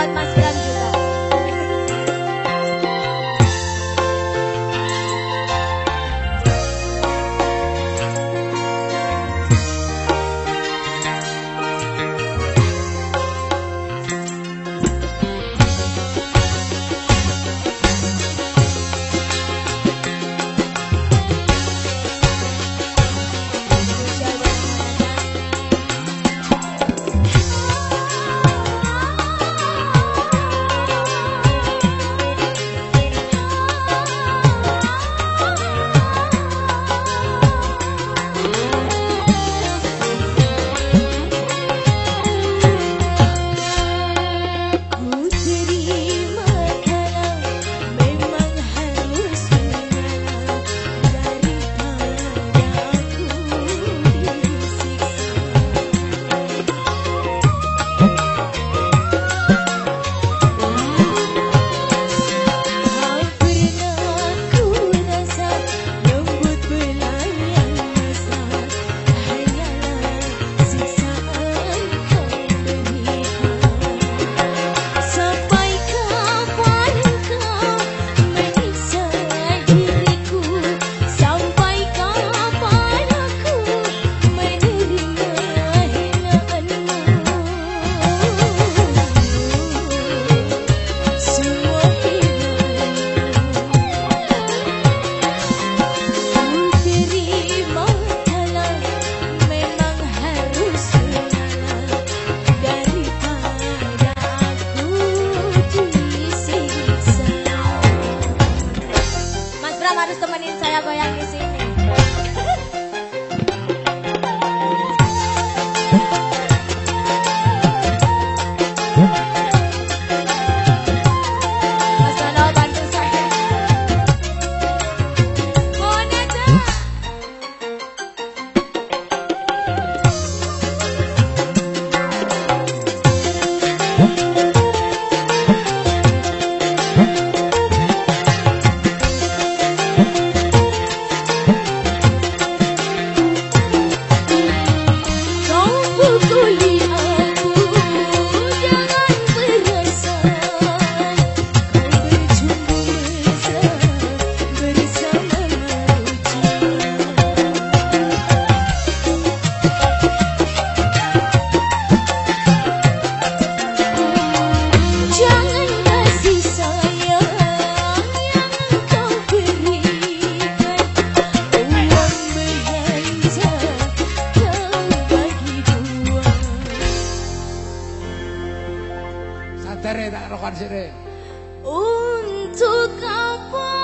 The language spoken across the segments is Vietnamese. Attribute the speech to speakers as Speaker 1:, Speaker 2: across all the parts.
Speaker 1: What must. harus temenin saya goyang di sini.
Speaker 2: Sadare tak rokan sire.
Speaker 1: Untuk apa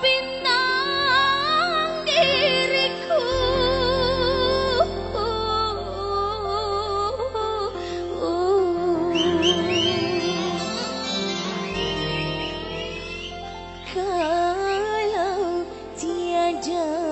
Speaker 1: bintang diriku. Kalau tiada